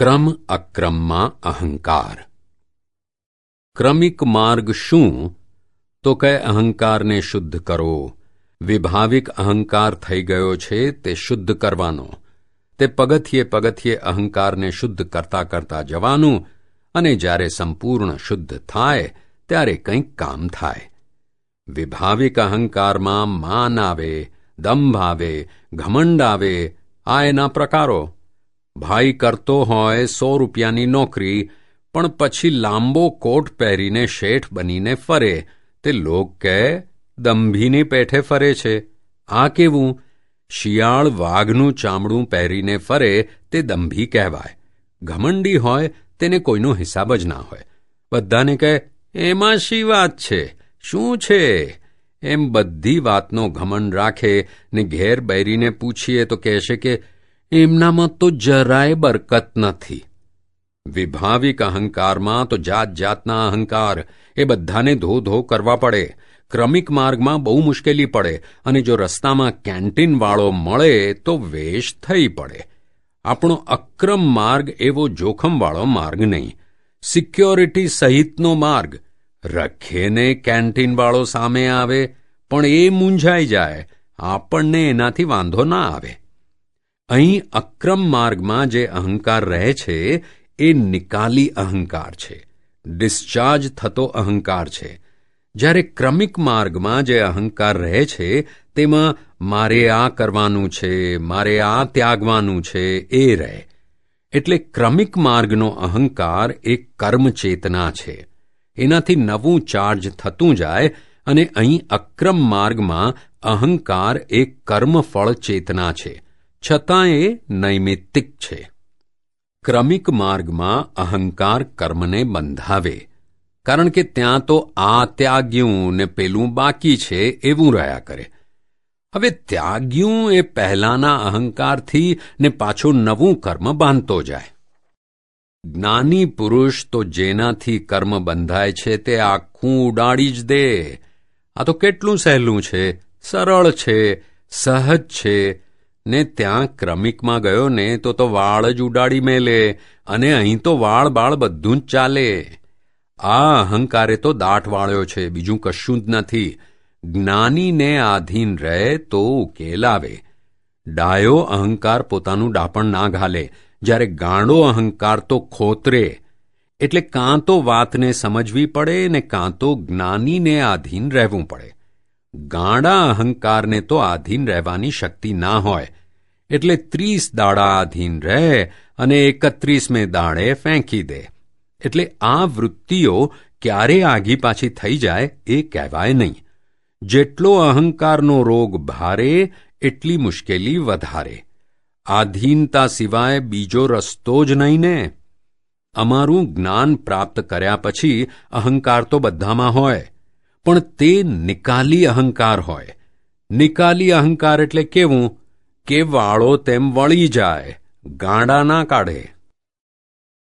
ક્રમ અક્રમમાં અહંકાર. ક્રમિક માર્ગ શું? તો કે અહંકારને શુદ્ધ કરો. વિભાવિક અહંકાર થઈ ગયો છે તે શુદ્ધ કરવાનો. તે પગથિયે પગથિયે અહંકારને શુદ્ધ કરતા કરતા જવાનું અને જ્યારે સંપૂર્ણ શુદ્ધ થાય, ત્યારે કંઈક કામ થાય. વિભાવિક અહંકારમાં માન આવે, દંભ આવે, ઘમંડ આવે, આ એના પ્રકારો. ભાઈ કરતો હોય સો રૂપિયાની નોકરી, પણ પછી લાંબો કોટ પહેરીને શેઠ બનીને ફરે. તે લોક કહે, દંભીની પેઠે ફરે છે. આ કેવું? શિયાળ વાઘનું ચામડું પહેરીને ફરે તે દંભી કહેવાય. ઘમંડી હોય તેને કોઈનો હિસાબ જ ના હોય. બધાને કહે, એમાં શી વાત છે? શું છે? એમ બધી વાતનો ઘમંડ રાખે ને ઘેર બૈરીને પૂછીએ તો કહેશે કે એમનામાં તો જરાય બરકત નથી. વિભાવિક અહંકારમાં તો જાત જાતના અહંકાર, એ બધાને ધો ધો કરવા પડે. ક્રમિક માર્ગમાં બહુ મુશ્કેલી પડે અને જો રસ્તામાં કેન્ટીનવાળો મળે તો વેશ થઈ પડે. આપણો અક્રમ માર્ગ એવો જોખમવાળો માર્ગ નહીં. સિક્યોરિટી સહિતનો માર્ગ. રખેને કેન્ટીનવાળો સામે આવે, પણ એ મૂંઝાઈ જાય. આપણને એનાથી વાંધો ના આવે. અહીં અક્રમ માર્ગમાં જે અહંકાર રહે છે, એ નિકાલી અહંકાર છે. ડિસ્ચાર્જ થતો અહંકાર છે. જ્યારે ક્રમિક માર્ગમાં જે અહંકાર રહે છે, તેમાં મારે આ કરવાનું છે, મારે આ ત્યાગવાનું છે, એ રહે. એટલે ક્રમિક માર્ગનો અહંકાર એ કર્મ ચેતના છે. એનાથી નવું ચાર્જ થતું જાય અને અહીં અક્રમ માર્ગમાં અહંકાર એ કર્મફળ ચેતના છે. છતાં એ નૈમિત્તિક છે. ક્રમિક માર્ગમાં અહંકાર કર્મને બંધાવે, કારણ કે ત્યાં તો આ ત્યાગ્યું ને પેલું બાકી છે એવું રહ્યા કરે. હવે ત્યાગ્યું એ પહેલાના અહંકારથી ને પાછું નવું કર્મ બાંધતો જાય. જ્ઞાની પુરુષ તો જેનાથી કર્મ બંધાય છે તે આખું ઉડાડી જ દે. આ તો કેટલું સહેલું છે, સરળ છે, સહજ છે ને ત્યાં ક્રમિકમાં ગયો ને તો તો વાળ જ ઉડાડી મેલે અને અહીં તો વાળ બાળ બધું જ ચાલે. આ અહંકારે તો દાટ વાળ્યો છે, બીજું કશું જ નથી. જ્ઞાનીને આધીન રહે તો ઉકેલ આવે. ડાયો અહંકાર પોતાનું ડાપણ ના ઘાલે. જ્યારે ગાંડો અહંકાર તો ખોતરે. એટલે કાં તો વાતને સમજવી પડે ને કાં તો જ્ઞાનીને આધીન રહેવું પડે. ગાંડા અહંકારને તો આધીન રહેવાની શક્તિ ના હોય. એટલે ત્રીસ દાડા આધીન રહે અને એકત્રીસમે દાડે ફેંકી દે. એટલે આ વૃત્તિઓ ક્યારે આગી પાછી થઈ જાય એ કહેવાય નહીં. જેટલો અહંકારનો રોગ ભારે, એટલી મુશ્કેલી વધારે. આધીનતા સિવાય બીજો રસ્તો જ નહીં ને. અમારું જ્ઞાન પ્રાપ્ત કર્યા પછી અહંકાર તો બધામાં હોય. પણ તે નિકાલી અહંકાર હોય. નિકાલી અહંકાર એટલે કેવું? કે વાળો તેમ વળી જાય ગાંડા ના કાઢે.